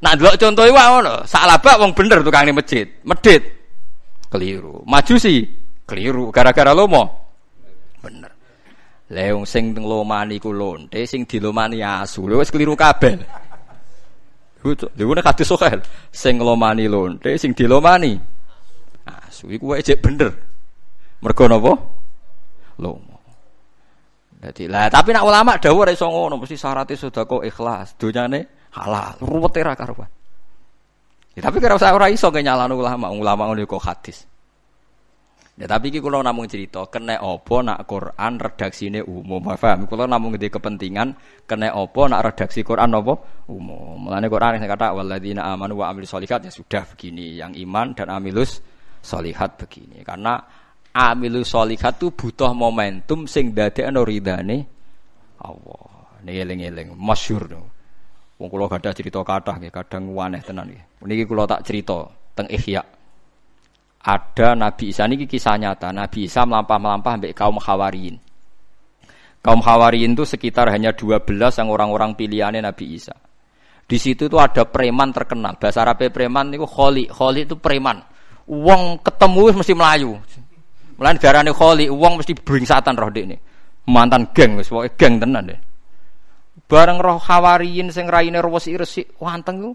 Nak delok contoh iku ngono, salabak wong bener tukang ning masjid, medit. Keliru. Majusi keliru gara-gara lomo. Bener. Leung sing nglomani ku lonte, sing dilomani asu. Lha wis keliru kabeh. Lha nek kadus sokel, sing nglomani lonte, sing dilomani asu iku wae bener. Mergo napa? Lomo. Jadi lah, tapi nak ulama dawuh ora iso ngono, mesti syaratnya sedekah ikhlas, donyane halal ruwet era karuan ya, tapi kira usah ora iso ke nyalano ulama ulama ngono kok hadis Ya tapi iki kula namung cerita kena apa nak Quran redaksine umum. Paham? Kula namung ngede kepentingan kena apa nak redaksi Quran apa umum. Mulane Quran sing kata walladzina amanu wa amilus solihat ya sudah begini. Yang iman dan amilus solihat begini. Karena amilus solihat itu butuh momentum sing dadekno ridane Allah. Ini eling-eling masyhur no. Wong kula gadah cerita kathah nggih, kadang waneh tenan nggih. Niki kula tak cerita teng Ihya. Ada Nabi Isa niki kisah nyata. Nabi Isa melampah-melampah ambek kaum Hawariyin. Kaum Hawariyin itu sekitar hanya 12 yang orang-orang pilihannya Nabi Isa. Di situ tuh ada preman terkenal. Bahasa Arab preman itu kholi. Kholi itu preman. Wong ketemu mesti melayu. Mulane darane kholi, wong mesti bringsatan roh ini. Mantan geng wis pokoke geng tenan deh. Bareng roh khawariyin sing raine resik-resik wanteng ku.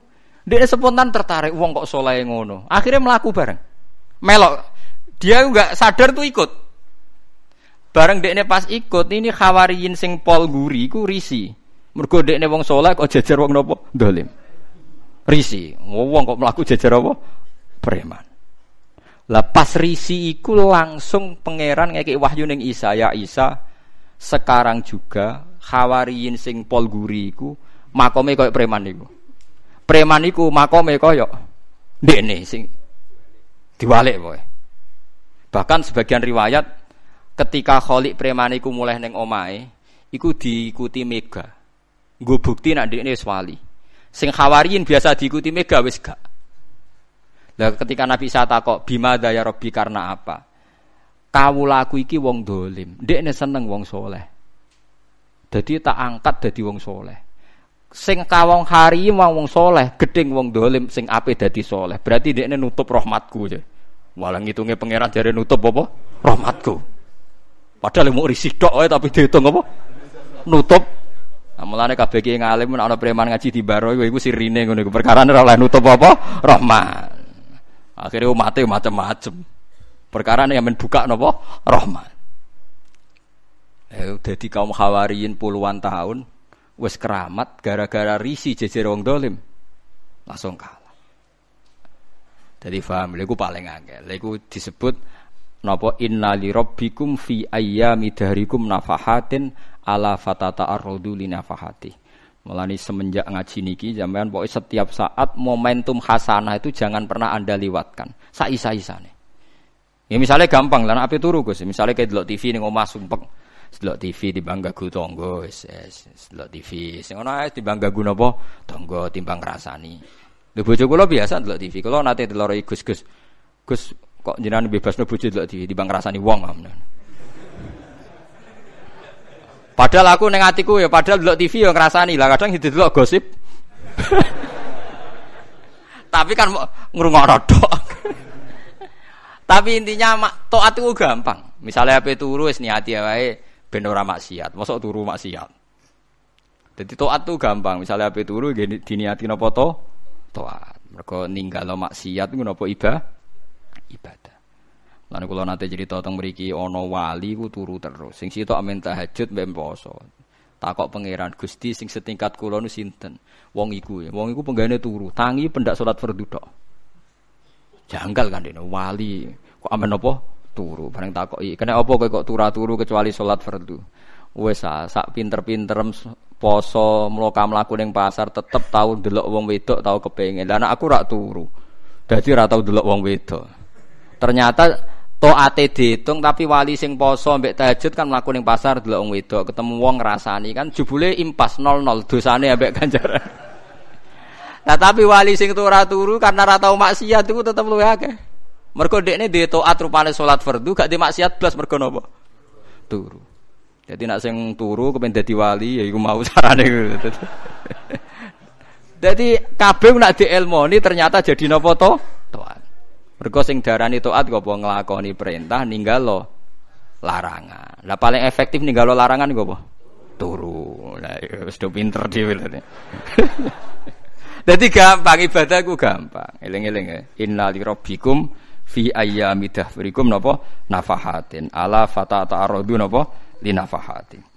Dia spontan tertarik wong kok soleh ngono. Akhirnya melaku bareng. Melok. Dia enggak sadar tuh ikut. Bareng dekne pas ikut ini khawariyin sing pol guri ku risi. Mergo dekne wong soleh kok jajar wong nopo? Dolim. Risi. Wong kok melaku jajar apa? Preman. Lah pas risi iku langsung pangeran ngeki wahyu ning Isa ya Isa sekarang juga khawariyin sing pol guri iku makome koyo preman iku. Preman iku makome koyo ndekne sing diwalik pokoke. Bahkan sebagian riwayat ketika kholik preman iku mulai neng omahe iku diikuti mega. Nggo bukti nak ndekne wis wali. Sing khawariyin biasa diikuti mega wis gak. Lah ketika Nabi Isa takok bima daya Robbi karena apa? Kawulaku iki wong dolim. Ndekne seneng wong soleh. Jadi tak angkat dadi wong soleh. Sing kawong hari wong wong soleh, gedeng wong dolim sing ape dadi soleh. Berarti dia nutup rahmatku aja. Walau ngitungnya pangeran jare nutup apa? Rahmatku. Padahal mau risih dok tapi dihitung apa? Nutup. Nah, mulane kabeh ki ngalim ana preman ngaji di baro iku sirine ngono iku perkara ora nutup apa? Rahmat. Akhirnya umatnya macam-macam. Perkara yang menbuka nopo rahmat. Eh, jadi kaum khawariyin puluhan tahun wes keramat gara-gara risi jejer wong dolim langsung kalah. Jadi faham, leku paling angel. Leku disebut napa inna li rabbikum fi ayyami dahrikum nafahatin ala fatata arrodu li nafahati. Mulani semenjak ngaji niki zaman pokoknya setiap saat momentum hasanah itu jangan pernah Anda lewatkan. Saisa-isane. Ya misalnya gampang lah api turu Gus. Misalnya kayak delok TV ning omah sumpek delok TV timbang gagu tangga wis delok TV sing ana ae timbang gagu napa? Tangga timbang ngrasani. Lho bojo kula biasa delok TV kula nate delok Gus Gus. Kok jenengan bebas no bojo delok TV timbang ngrasani wong Padahal aku neng atiku ya padahal delok TV ya ngrasani. Lah kadang delok gosip. Tapi kan ngrungokno tok. Tapi intinya mak taat itu gampang. Misalnya apa turu wis niati wae ben ora maksiat. Mosok turu maksiat. Jadi taat tuh gampang. Misalnya ape turu diniati napa to? Taat. Mergo ninggalo maksiat iku napa ibadah? Ibadah. Lan kula nate cerita teng mriki ana wali ku turu terus. Sing sitok amen tahajud mbek poso. Takok pangeran Gusti sing setingkat kula nu sinten? Wong iku ya. Wong iku penggane turu, tangi pendak salat fardu tok. Janggal kan dene wali kok amen apa? Turu. Bareng takoki, kena apa kowe kok turu-turu kecuali salat fardu? Wes ah, sak pinter-pinter poso mloka mlaku ning pasar tetep tau delok wong wedok tau kepengin. Lah aku rak turu. Dadi ora tau delok wong wedok. Ternyata ate dihitung tapi wali sing poso mbek tahajud kan mlaku ning pasar delok wong wedok, ketemu wong ngrasani kan jebule impas 00 dosane ambek ganjaran. Nah tapi wali sing turu turu karena ora maksiat iku tetep luwih akeh. Mergo dekne di taat rupane salat fardu gak di maksiat blas mergo napa? Turu. Jadi nak sing turu kepen dadi wali ya iku mau carane. Jadi kabeh nak di ilmu ini ternyata jadi nopo to? Toat. Mergo sing darani taat kok nglakoni perintah ninggal lo larangan. Lah paling efektif ninggal lo larangan kok apa? Turu. Lah ya, wis do pinter dhewe Jadi gampang ibadah ku gampang. Eling-eling ya. Inna li rabbikum fi ayyami dahrikum napa? Nafahatin. Ala fata ta'arradu napa? Li nafahatin.